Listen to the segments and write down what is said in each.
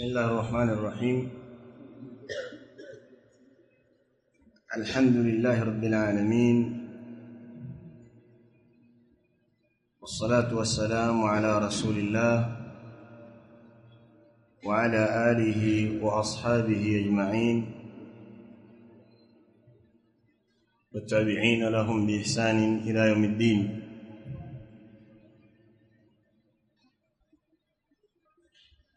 بسم الله الرحمن الرحيم. الحمد لله رب العالمين. والصلاة والسلام على رسول الله وعلى آله وأصحابه أجمعين. والتابعين لهم بإحسان إلى يوم الدين.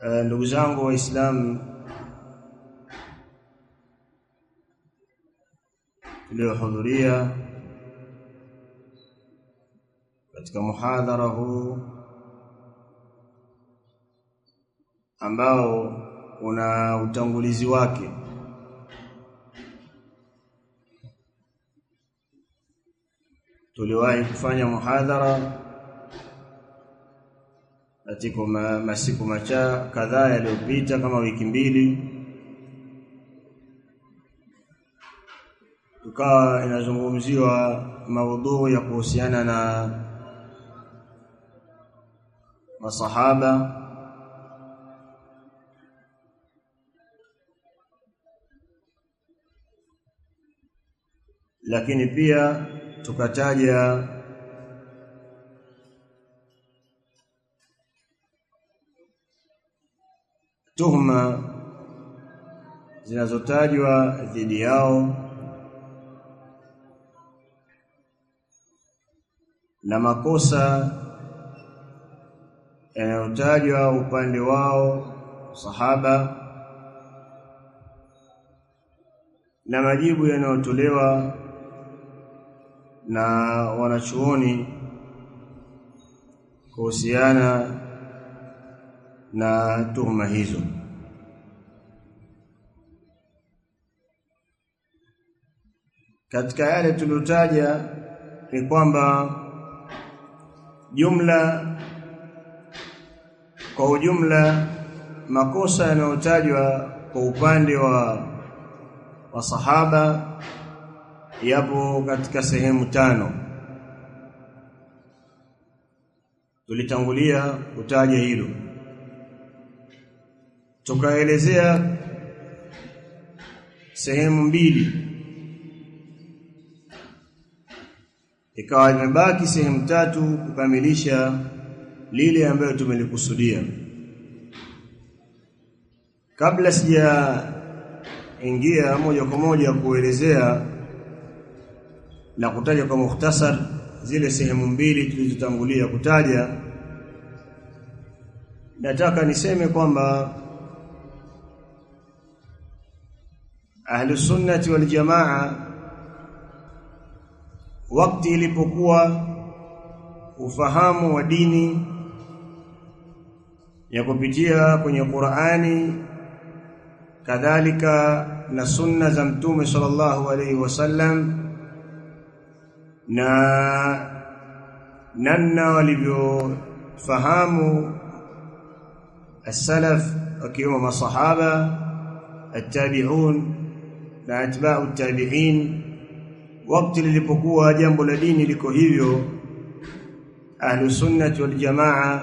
Ndugu zangu waislamu tuliohudhuria katika muhadhara huu ambao una utangulizi wake tuliwahi kufanya muhadhara katika ma, masiku macha kadhaa yaliyopita kama wiki mbili tukawa inazungumziwa maudhui ya kuhusiana na masahaba. Lakini pia tukataja tuhuma zinazotajwa dhidi yao na makosa yanayotajwa upande wao sahaba na majibu yanayotolewa na wanachuoni kuhusiana na tuhuma hizo. Katika yale tuliotaja ni kwamba jumla kwa ujumla makosa yanayotajwa kwa upande wa wasahaba yapo katika sehemu tano. Tulitangulia kutaja hilo tukaelezea sehemu mbili. Ikawa imebaki sehemu tatu kukamilisha lile ambayo tumelikusudia. Kabla sija ingia moja kwa moja kuelezea na kutaja kwa mukhtasar zile sehemu mbili tulizotangulia kutaja nataka niseme kwamba ahlu sunnati wal jamaa wakati ilipokuwa ufahamu wa dini ya kupitia kwenye Qur'ani kadhalika na sunna za mtume sallallahu alaihi wasallam na namna walivyofahamu as-salaf wakiwemo masahaba at-tabi'un na atba'u tabi'in. Wakati lilipokuwa jambo la dini liko hivyo ahlu sunnati wal jamaa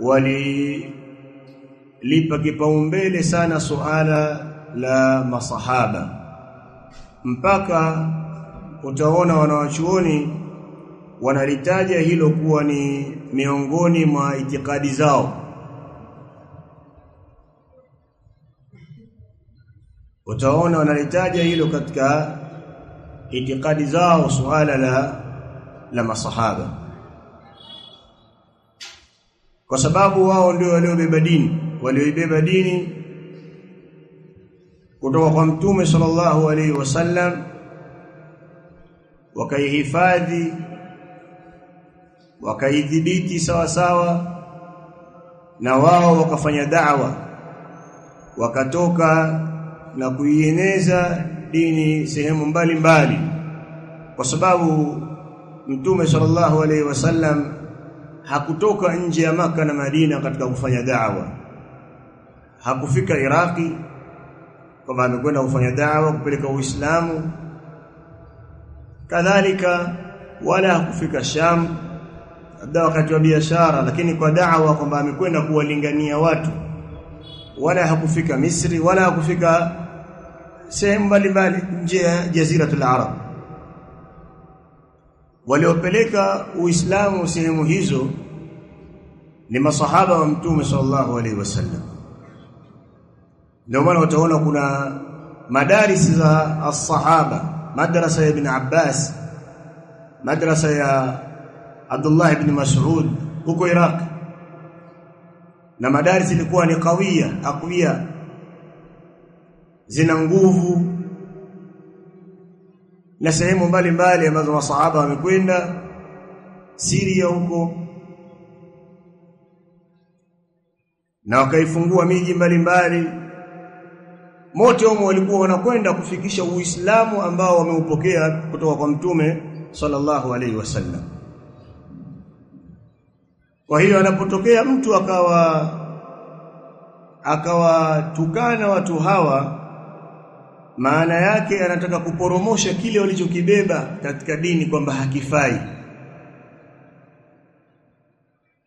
walilipa kipaumbele sana suala la masahaba. Mpaka utaona wanawachuoni wanalitaja hilo kuwa ni miongoni mwa itikadi zao utaona wanalitaja hilo katika itikadi zao suala la la masahaba. Kwa sababu wao ndio waliobeba dini. Walioibeba dini kutoka kwa mtume sallallahu alaihi wasallam wakaihifadhi wakaidhibiti sawa sawa na wao wakafanya da'wa wakatoka na kuieneza dini sehemu mbalimbali. Kwa sababu mtume sallallahu alaihi wasallam hakutoka nje ya maka na Madina katika kufanya da'wa. Hakufika Iraki kwamba amekwenda kufanya da'wa kupeleka Uislamu. Kadhalika wala hakufika Sham labda wakati wa biashara lakini kwa da'wa kwamba amekwenda kuwalingania watu. Wala hakufika Misri wala hakufika sehemu mbalimbali nje ya jaziratul Arab. Waliopeleka Uislamu sehemu hizo ni masahaba wa Mtume sallallahu alaihi wasallam. Ndio maana utaona kuna madaris za as-sahaba madrasa ya ibn Abbas madrasa ya Abdullah ibn Mas'ud huko Iraq. Na madaris ilikuwa ni kawia aqwiya zina nguvu na sehemu mbalimbali ambazo masahaba wamekwenda. Syria huko na wakaifungua miji mbalimbali. Mote wao walikuwa wanakwenda kufikisha Uislamu ambao wameupokea kutoka kwa Mtume sallallahu alaihi wasallam. Kwa hiyo anapotokea mtu akawa akawatukana watu hawa maana yake anataka kuporomosha kile walichokibeba katika dini kwamba hakifai.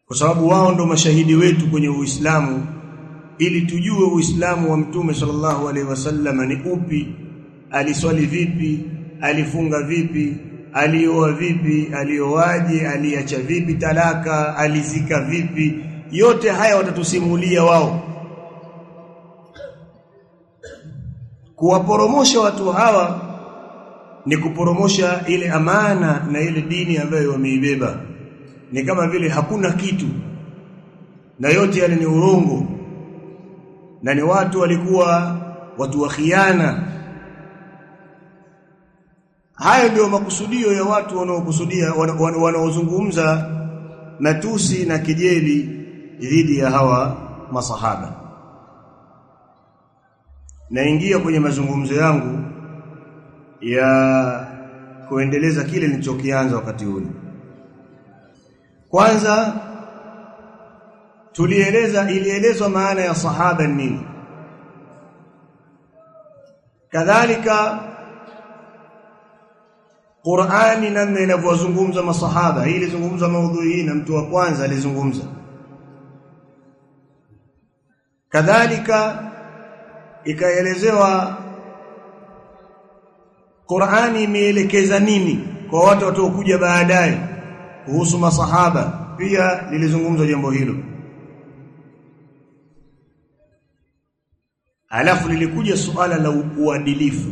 Kwa sababu wao ndo mashahidi wetu kwenye Uislamu ili tujue Uislamu wa Mtume sallallahu alaihi wasallam ni upi aliswali vipi alifunga vipi alioa vipi alioaje aliacha vipi talaka alizika vipi. Yote haya watatusimulia wao kuwaporomosha watu hawa ni kuporomosha ile amana na ile dini ambayo wameibeba. Ni kama vile hakuna kitu na yote yale ni urongo na ni watu walikuwa watu wa khiana. Hayo ndio makusudio ya watu wanaokusudia wanaozungumza matusi na kijeli dhidi ya hawa masahaba naingia kwenye mazungumzo yangu ya kuendeleza kile nilichokianza wakati ule. Kwanza tulieleza ilielezwa maana ya sahaba nini. Kadhalika Qur'ani namna inavyozungumza masahaba. Hii ilizungumza maudhui hii na mtu wa kwanza alizungumza. Kadhalika ikaelezewa Qur'ani imeelekeza nini kwa watu wataokuja baadaye kuhusu masahaba? Pia lilizungumzwa jambo hilo. Alafu lilikuja suala la uadilifu.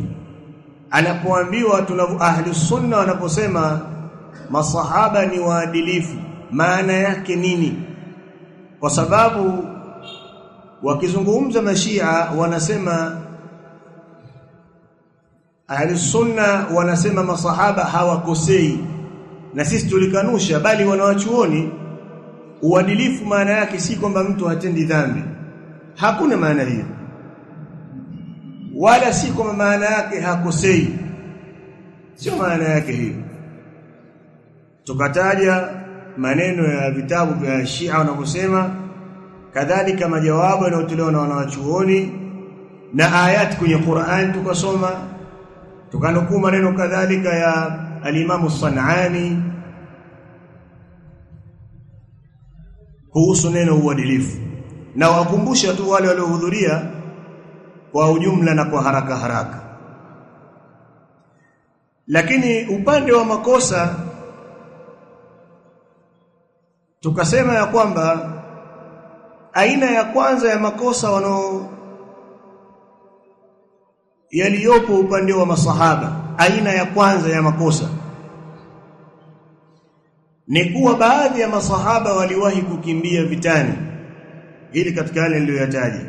Anapoambiwa tunavyo ahli sunna wanaposema masahaba ni waadilifu maana yake nini? Kwa sababu wakizungumza mashia wanasema ahli sunna wanasema masahaba hawakosei. Na sisi tulikanusha bali wanawachuoni uadilifu maana yake si kwamba mtu hatendi dhambi. Hakuna maana hiyo. Wala si kwamba maana yake hakosei. Sio maana yake hiyo. Tukataja maneno ya vitabu vya Shia wanavyosema kadhalika majawabu yanayotolewa na wanawachuoni na ayati kwenye Qur'an tukasoma tukanukuu maneno kadhalika ya alimamu Sanani kuhusu neno uadilifu. Na wakumbusha tu wale waliohudhuria kwa ujumla na kwa haraka haraka. Lakini upande wa makosa tukasema ya kwamba aina ya kwanza ya makosa wanao yaliyopo upande wa masahaba aina ya kwanza ya makosa ni kuwa baadhi ya masahaba waliwahi kukimbia vitani. Ili katika yale niliyoyataja.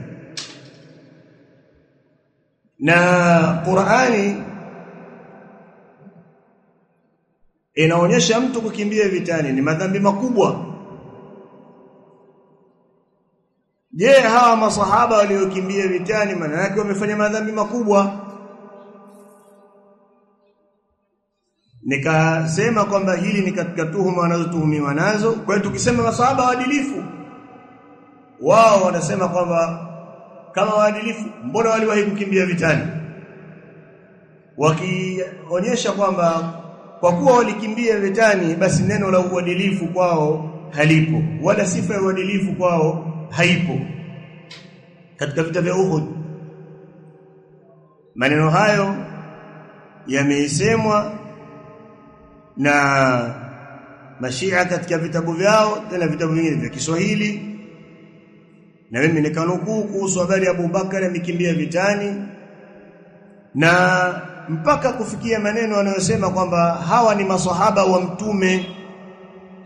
Na Qur'ani inaonyesha mtu kukimbia vitani ni madhambi makubwa je hawa masahaba waliokimbia vitani maana yake wamefanya madhambi makubwa. Nikasema kwamba hili ni katika tuhuma wanazotuhumiwa nazo. Kwa hiyo tukisema masahaba waadilifu wao wanasema kwamba kama waadilifu mbona waliwahi kukimbia vitani? Wakionyesha kwamba kwa kuwa walikimbia vitani basi neno la uadilifu kwao halipo wala sifa ya uadilifu kwao haipo katika vita vya Uhud. Maneno hayo yamesemwa na mashia katika vitabu vyao tena vitabu vingine vya Kiswahili. Na mimi nikanukuu kuhusu habari ya Abubakar amekimbia vitani. Na mpaka kufikia maneno anayosema kwamba hawa ni maswahaba wa mtume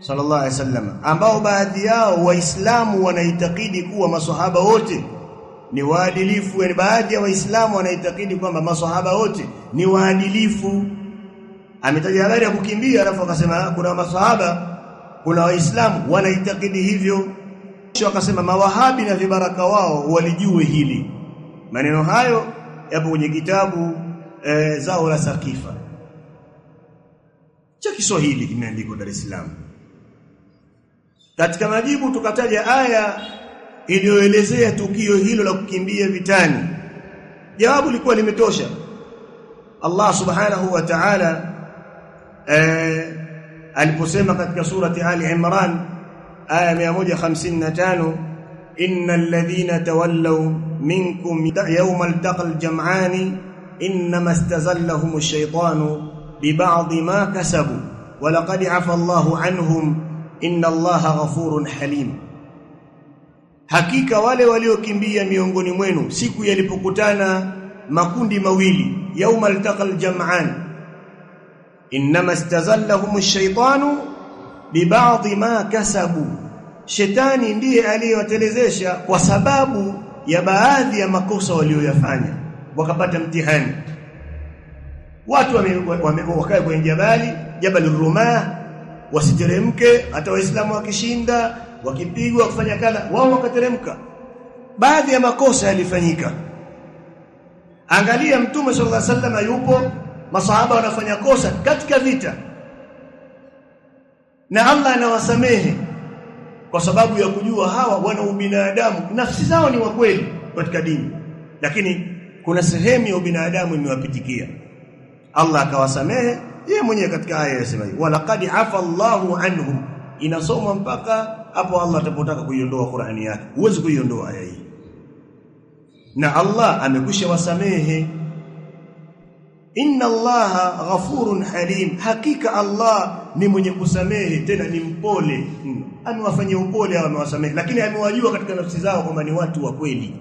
sallallahu alaihi wasallam ambao baadhi yao waislamu wanaitakidi kuwa maswahaba wote. Ni waadilifu yani baadhi ya waislamu wanaitakidi kwamba maswahaba wote ni waadilifu. Ametaja habari ya kukimbia alafu akasema kuna maswahaba kuna waislamu wanaitakidi hivyo. Kisha akasema mawahabi na vibaraka wao walijue hili. Maneno hayo yapo kwenye kitabu e, zao la sakifa cha Kiswahili kimeandikwa Dar es Salaam katika majibu tukataja aya iliyoelezea tukio hilo la kukimbia vitani jawabu lilikuwa limetosha Allah subhanahu wa ta'ala eh, aliposema katika surati Ali Imran aya 155 innal ladhina tawallaw minkum yawma altaqal jam'ani inma istazallahum ash-shaytanu biba'dhi ma kasabu wa laqad 'anhum inna Allaha ghafurun halim. Hakika wale waliokimbia miongoni mwenu siku yalipokutana makundi mawili yauma altaqal jam'an. Inma istazallahum ash-shaytanu biba'dhi ma kasabu. Shetani ndiye aliyewatelezesha kwa sababu ya baadhi ya makosa walioyafanya. Wakapata mtihani. Watu wakae kwenye jabali jabal rumah wasiteremke hata waislamu wakishinda wakipigwa kufanya kadha wao wakateremka. Baadhi ya makosa yalifanyika. Angalia mtume sallallahu alaihi wasallam yupo masahaba wanafanya kosa katika vita. Na Allah anawasamehe kwa sababu ya kujua hawa wana ubinadamu. Nafsi zao ni wa kweli katika dini. Lakini kuna sehemu ya ubinadamu imewapitikia. Allah akawasamehe yeye mwenyewe katika aya yasema walaqad afa Allahu anhum. Inasoma mpaka hapo Allah atapotaka kuiondoa Qur'ani yake. Huwezi kuiondoa aya hii. Na Allah amekwisha wasamehe. Inna Allaha ghafurun halim. Hakika Allah ni mwenye kusamehe tena ni mpole. Hmm. amewafanyia upole au amewasamehe. Lakini amewajua katika nafsi zao kwamba ni watu wa kweli.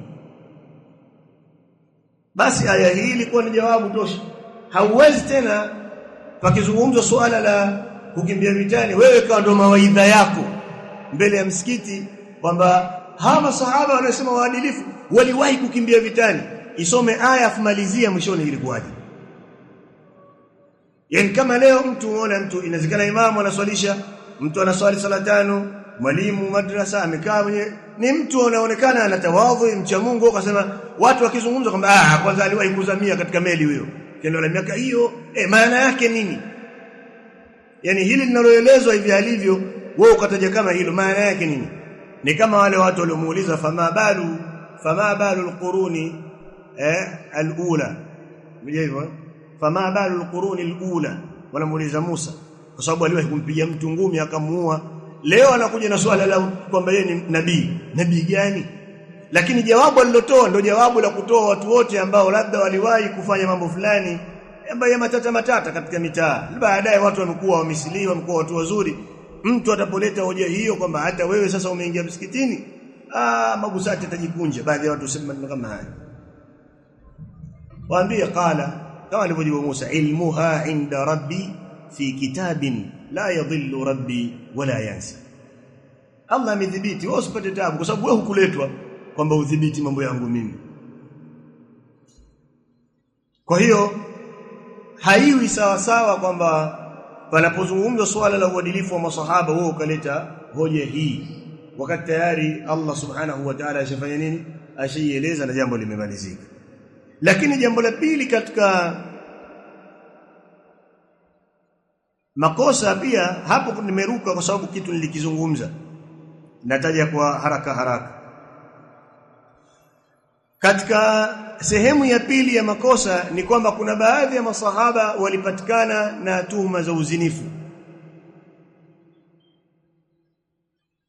Basi aya hii ilikuwa ni jawabu tosha. Hauwezi tena pakizungumzwa suala la kukimbia vitani wewe kawa ndo mawaidha yako mbele ya msikiti kwamba hawa masahaba wanasema waadilifu waliwahi kukimbia vitani isome aya afumalizia mwishoni ilikuwaje? Yani kama leo mtu unaona mtu inawezekana imamu anaswalisha mtu anaswali sala tano mwalimu madrasa amekaa mwenye ni mtu anaonekana anatawadhu mcha Mungu akasema watu wakizungumza kwamba ah kwanza aliwahi kuzamia katika meli huyo kendo la miaka hiyo eh maana yake nini? Yani hili linaloelezwa hivi alivyo wewe ukataja kama hilo maana yake nini? Ni kama wale watu waliomuuliza fama balu fama balu alquruni eh alula. Hivyo fama balu alquruni alula. Wanamuuliza Musa kwa sababu aliwahi kumpiga mtu ngumi akamuua. Leo anakuja na swala la kwamba yeye ni nabii. Nabii gani lakini jawabu alilotoa ndio jawabu la kutoa watu wote ambao labda waliwahi kufanya mambo fulani ambayo matata matata katika mitaa. Baadaye watu wamekuwa wamisiliwa wamekuwa watu wazuri. Mtu atapoleta hoja hiyo kwamba hata wewe sasa umeingia msikitini ah magusati atajikunja. Baadhi ya watu sema kama haya waambie qala kama alivyojibu Musa ilmuha inda rabbi fi kitabin la yadhillu rabbi wala yansa. Allah amedhibiti wewe usipate taabu kwa sababu wewe hukuletwa kwamba udhibiti mambo yangu mimi. Kwa hiyo haiwi sawa sawa kwamba panapozungumzwa swala la uadilifu wa masahaba wewe ukaleta hoja hii. Wakati tayari Allah subhanahu wa ta'ala ashafanya nini? Ashaieleza na jambo limemalizika. Lakini jambo la pili katika makosa pia hapo nimeruka kwa sababu kitu nilikizungumza. Nataja kwa haraka haraka katika sehemu ya pili ya makosa ni kwamba kuna baadhi ya masahaba walipatikana na tuhuma za uzinifu.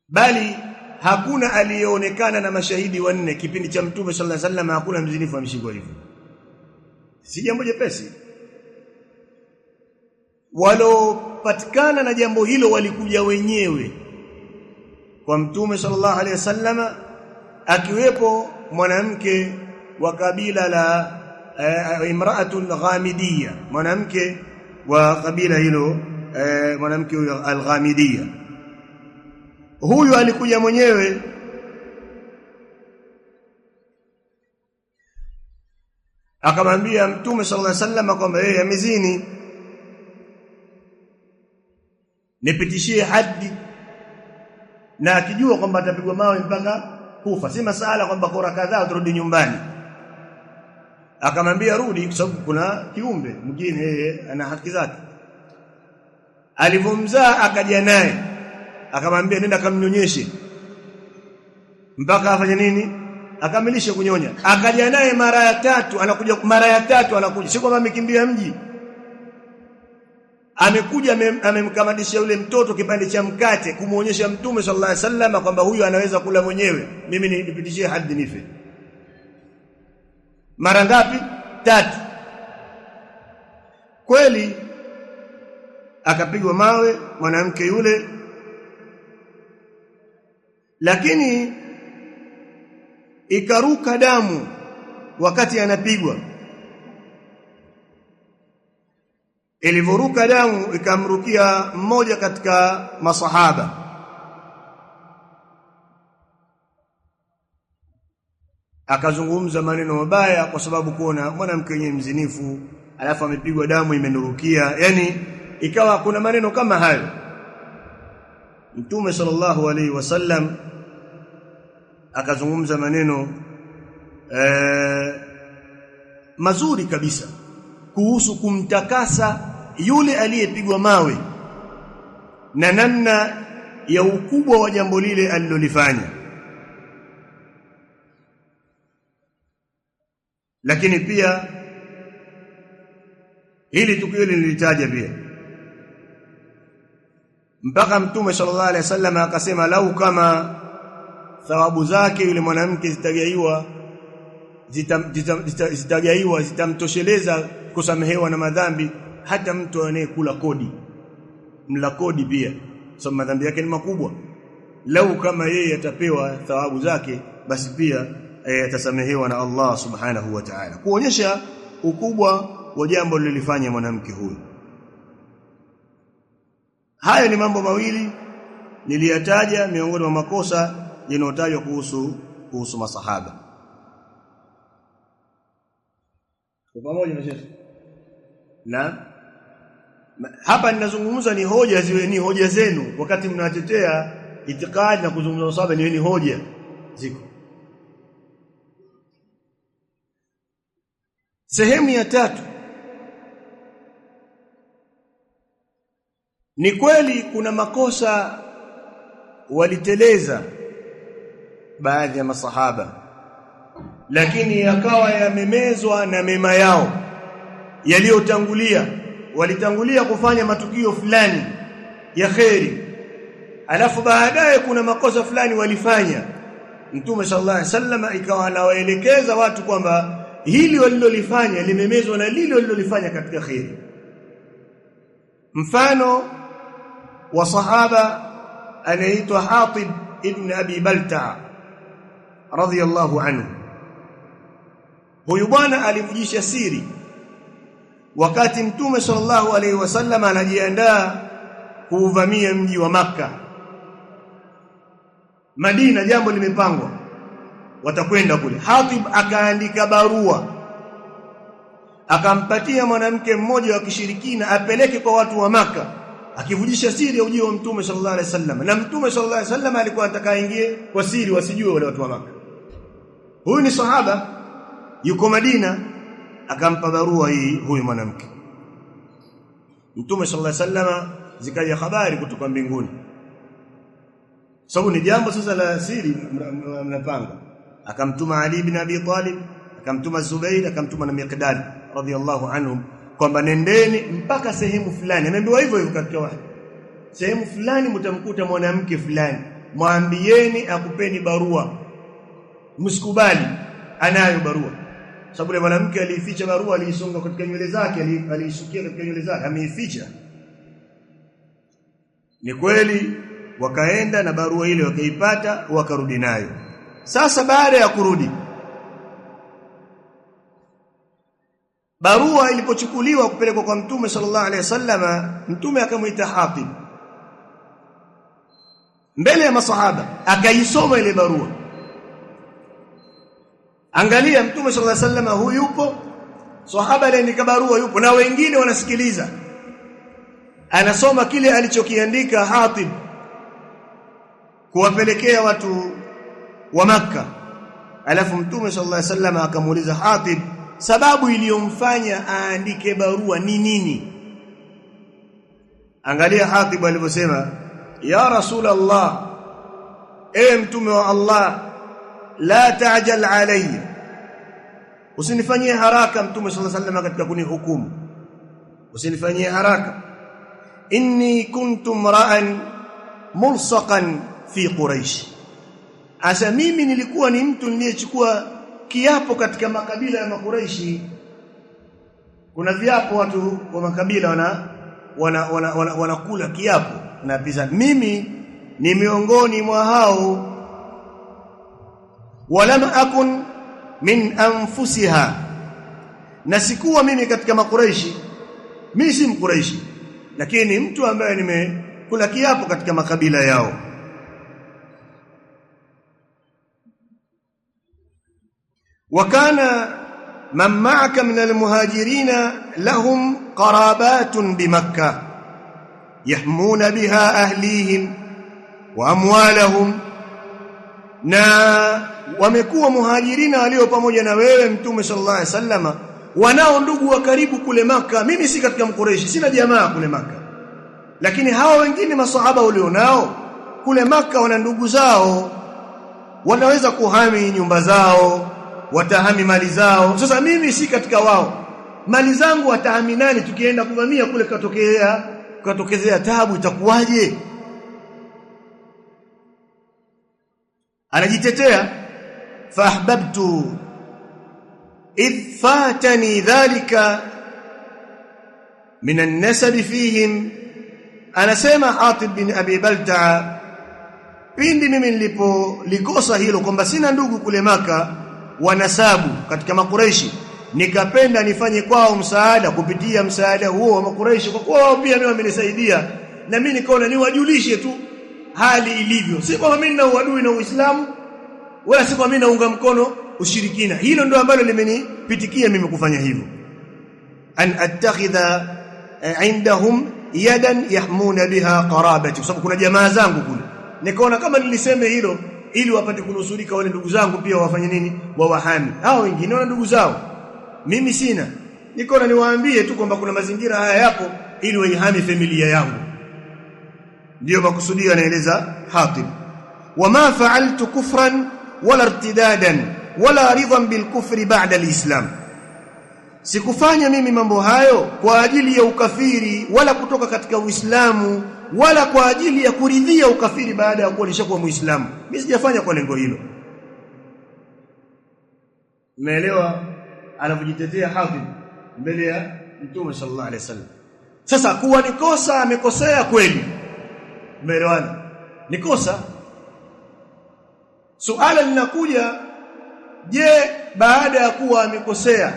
Bali hakuna aliyeonekana na mashahidi wanne. Kipindi cha mtume sallallahu alaihi wasallam hakuna mzinifu amshikwa hivyo. Si jambo jepesi. Walopatikana na jambo hilo walikuja wenyewe. Kwa mtume sallallahu alaihi wasallam akiwepo mwanamke wa kabila la uh, imra'atul ghamidiyya. Mwanamke wa kabila hilo uh, mwanamke huyo alghamidiyya. Huyu alikuja mwenyewe akamwambia mtume sallallahu alaihi wasallam kwamba yeye amezini. Nipitishie hadi na akijua kwamba atapigwa mawe mpaka kufa. Si masala kwamba kora kadhaa turudi nyumbani. Akamwambia rudi kwa sababu kuna kiumbe mwingine yeye ana haki zake. Alivomzaa akaja naye. Akamwambia nenda kamnyonyeshe. Mpaka afanye nini? Akamilishe kunyonya. Akaja naye mara ya tatu anakuja mara ya tatu anakuja. Si kwamba amekimbia mji amekuja amemkamatisha yule mtoto kipande cha mkate kumuonyesha mtume sallallahu alaihi wasallam kwamba huyu anaweza kula mwenyewe. Mimi nipitishie hadhi nife. Mara ngapi? Tatu. Kweli akapigwa mawe mwanamke yule. Lakini ikaruka damu wakati anapigwa ilivyoruka damu ikamrukia mmoja katika masahaba. Akazungumza maneno mabaya kwa sababu kuona mwanamke wenyewe mzinifu alafu amepigwa damu imenurukia. Yani ikawa kuna maneno kama hayo. Mtume sallallahu alaihi wasallam akazungumza maneno eh, mazuri kabisa kuhusu kumtakasa yule aliyepigwa mawe na namna ya ukubwa wa jambo lile alilolifanya. Lakini pia hili tukio nilitaja pia. Mpaka mtume sallallahu alaihi wasallam akasema lau kama thawabu zake yule mwanamke zitagaiwa zitagaiwa zitamtosheleza kusamehewa na madhambi hata mtu anayekula kodi mla kodi pia. So madhambi yake ni makubwa. Lau kama yeye atapewa thawabu zake basi pia atasamehewa na Allah subhanahu wa ta'ala. Kuonyesha ukubwa wa jambo lilifanya mwanamke huyu. Haya ni mambo mawili niliyataja miongoni mwa makosa yanayotajwa kuhusu kuhusu masahaba. Kwa pamoja na na hapa ninazungumza ni hoja ziwe ni hoja zenu. Wakati mnatetea itikadi na kuzungumza sababu ni, ni hoja. Ziko. Sehemu ya tatu. Ni kweli kuna makosa waliteleza baadhi ya masahaba lakini yakawa yamemezwa na mema yao yaliyotangulia walitangulia kufanya matukio fulani ya kheri. Alafu baadaye kuna makosa fulani walifanya. Mtume sallallahu alaihi wasallam ikawa anawaelekeza watu kwamba hili walilolifanya limemezwa na lile walilolifanya katika kheri. Mfano wa sahaba anaitwa Hatib ibn Abi Balta radhiyallahu anhu. Huyu bwana alivujisha siri wakati mtume sallallahu alaihi wasallam anajiandaa kuuvamia mji wa maka Madina jambo limepangwa watakwenda kule. Hatib akaandika barua akampatia mwanamke mmoja wa kishirikina apeleke kwa watu wa maka akivujisha siri ya ujio wa mtume sallallahu alaihi wasallam na mtume sallallahu alaihi wasallam alikuwa atakaingie kwa siri wasijue wale watu wa maka huyu ni sahaba yuko Madina akampa barua hii huyu mwanamke. Mtume sallallahu alaihi wasallam zikaja habari kutoka mbinguni. Sababu ni jambo sasa la siri mnapanga. Akamtuma Ali ibn Abi Talib akamtuma Zubair akamtuma na Miqdad radhiyallahu anhum kwamba nendeni mpaka sehemu fulani. Ameambiwa hivyo hivyo katika wahi. Sehemu fulani mtamkuta mwanamke fulani. Mwambieni akupeni barua. Msikubali anayo barua sababu yule mwanamke aliificha barua aliisonga katika nywele zake aliisukia katika nywele zake ameificha. Ni kweli wakaenda na barua ile wakaipata wakarudi nayo. Sasa baada ya kurudi barua ilipochukuliwa kupelekwa kwa mtume sallallahu alaihi wasallama mtume akamwita Hatib. Mbele ya masahaba akaisoma ile barua angalia mtume sallallahu alaihi wasallam huyu yupo. Sahaba aliandika barua yupo. Na wengine wanasikiliza. Anasoma kile alichokiandika Hatib kuwapelekea watu wa maka alafu mtume sallallahu alaihi wasallam akamuuliza Hatib sababu iliyomfanya aandike barua ni nini? Angalia Hatib alivyosema ya rasul Allah e mtume wa Allah la ta'jal alayya. Usinifanyie haraka mtume sallallahu alayhi wasallam katika kunihukumu. Usinifanyie haraka. Inni kuntu ra'an mulsaqan fi quraish asa mimi nilikuwa ni mtu niliyechukua kiapo katika makabila ya makuraishi kuna viapo watu wa makabila wana wanakula wana, wana, wana, kiapo. Na pisa mimi ni miongoni mwa hao ولم أكن من أنفسها. نسكوا مني كتك ما قريشي. ميسم قريشي. لكن امتوا أمين يعني مي كل كياب كتك ما قبيلة ياو. وكان من معك من المهاجرين لهم قرابات بمكة. يحمون بها أهليهم وأموالهم. Na wamekuwa muhajirina walio pamoja na wewe mtume sallallahu alaihi wasallama wanao ndugu wa karibu kule maka mimi si katika mkoreshi sina jamaa kule maka lakini hawa wengine masahaba walionao kule maka wana ndugu zao. Wanaweza kuhami nyumba zao watahami mali zao. Sasa mimi si katika wao. Mali zangu watahami nani? Tukienda kuvamia kule katokea katokezea taabu itakuwaje anajitetea. Fahbabtu idh fatani dhalika min an-nasab fihim. Anasema Atib bin Abi Balta'a pindi mimi nilipolikosa hilo kwamba sina ndugu kule maka wanasabu katika makureishi nikapenda nifanye kwao msaada kupitia msaada huo wa makureishi kwa kuwa wao pia mimi wamenisaidia na mimi nikaona niwajulishe tu hali ilivyo. Si kwamba mimi na uadui na Uislamu wala si kwamba mimi naunga mkono ushirikina. Hilo ndio ambalo limenipitikia mimi kufanya hivyo. An attakhidha indahum yadan yahmuna biha qarabati. Kwa sababu kuna jamaa zangu kule. Nikaona kama niliseme hilo ili wapate kunusurika wale ndugu zangu pia wafanye nini? Wawahami. Hao wengine wana ndugu zao. Mimi sina. Nikaona niwaambie tu kwamba kuna mazingira haya yapo ili waihami familia yangu ndio makusudio anaeleza Hatib. Wama fa'altu kufran wala irtidadan wala ridhan bilkufri ba'da alislam sikufanya mimi mambo hayo kwa ajili ya ukafiri wala kutoka katika uislamu wala kwa ajili ya kuridhia ukafiri baada ya kuwa nishakuwa muislamu. Mimi sijafanya kwa lengo hilo. Umeelewa anavyojitetea Hatib mbele ya Mtume sallallahu alaihi wasallam. Sasa kuwa ni kosa amekosea kweli umeelewana? Ni kosa. Suala linakuja je baada ya kuwa amekosea?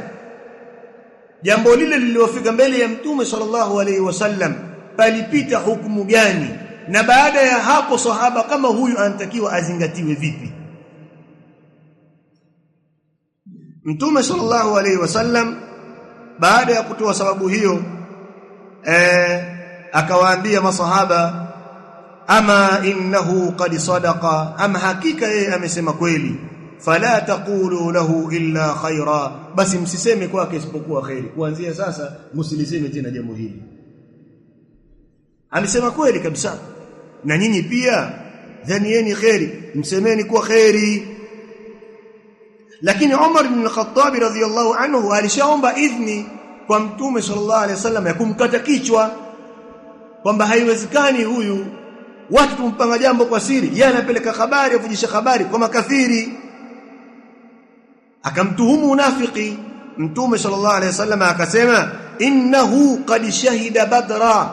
Jambo lile lililofika mbele ya mtume sallallahu alaihi wasallam palipita hukumu gani? Na baada ya hapo sahaba kama huyu anatakiwa azingatiwe vipi? Mtume sallallahu alaihi wasallam baada ya kutoa sababu hiyo eh, akawaambia masahaba ama innahu qad sadaqa am hakika yeye amesema kweli. Fala taqulu lahu illa khaira basi msiseme kwake isipokuwa khairi kuanzia sasa msiliseme tena jambo hili. Amesema kweli kabisa. Na nyinyi pia dhanieni khairi msemeni kuwa khairi lakini Umar ibn al-Khattab radhiyallahu anhu alishaomba idhni kwa mtume sallallahu alaihi wasallam ya kumkata kichwa. Kwamba haiwezekani huyu watu tumpanga jambo kwa siri. Yeye anapeleka habari avujisha habari kwa makafiri. Akamtuhumu unafiki. Mtume sallallahu alaihi wasallam akasema innahu qad shahida badra.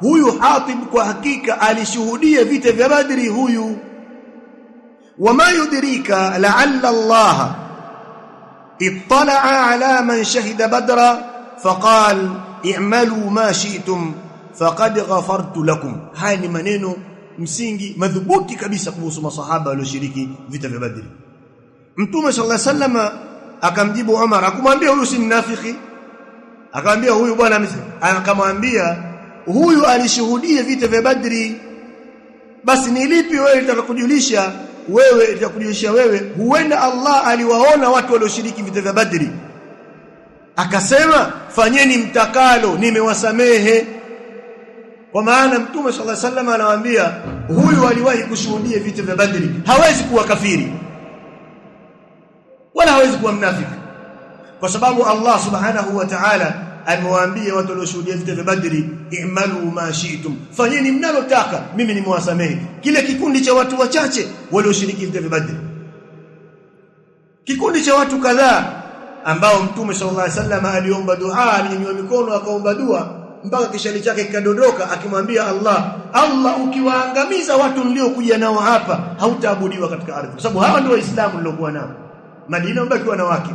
Huyu hatib kwa hakika alishuhudia vita vya badri huyu. Wama yudrika la'alla allah. Ittala'a ala man shahida badra. Faqal i'malu ma shi'tum faqad ghafartu lakum. Haya ni maneno msingi madhubuti kabisa kuhusu masahaba walioshiriki vita vya badri. Mtume sallallahu alaihi wasallam akamjibu Umar akamwambia huyu si mnafiki? Akamwambia huyu bwana akamwambia huyu alishuhudia vita vya badri. Basi ni lipi wewe litakujulisha wewe litakujulisha wewe huenda Allah aliwaona watu walioshiriki vita vya badri. Akasema fanyeni mtakalo nimewasamehe kwa maana mtume alaihi wasallam anawaambia huyu aliwahi kushuhudia vita vya badri hawezi kuwa kafiri. Wala hawezi kuwa mnafiki. Kwa sababu Allah subhanahu wa ta'ala amewaambia watu walioshuhudia vita vya Badri i'malu ma shi'tum fanyeni mnalotaka mimi nimewasamehe. Kile kikundi cha watu wachache walioshiriki vita vya Badri. Kikundi cha watu kadhaa ambao mtume sallallahu alaihi wasallam aliomba dua alinyanyua mikono akaomba dua mpaka kishali chake kikadondoka akimwambia Allah Allah ukiwaangamiza watu niliokuja nao hapa hautaabudiwa katika ardhi. Kwa sababu hawa ndio waislamu niliokuwa nao. Madina mbaki wanawake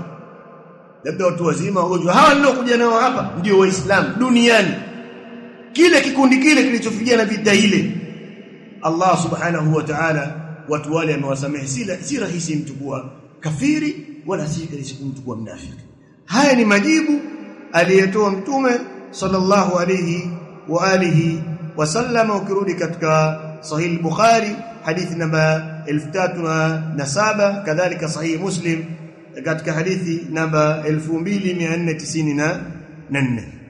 labda watu wazima wagonjwa. Hawa niliokuja nao hapa ndio waislamu duniani. Kile kikundi kile kilichofikia na vita ile. Allah subhanahu wa ta'ala watu wale amewasamehe. Si si rahisi mtu kuwa kafiri wala si rahisi mtu kuwa mnafiki. Haya ni majibu aliyetoa mtume صلى الله عليه وآله وسلم. وكرودي كتك صحيح البخاري حديث نبا الفتاتنا نسابة كذلك صحيح مسلم. كتك حديث نبا الفومبيل مئنة سيننا ننه.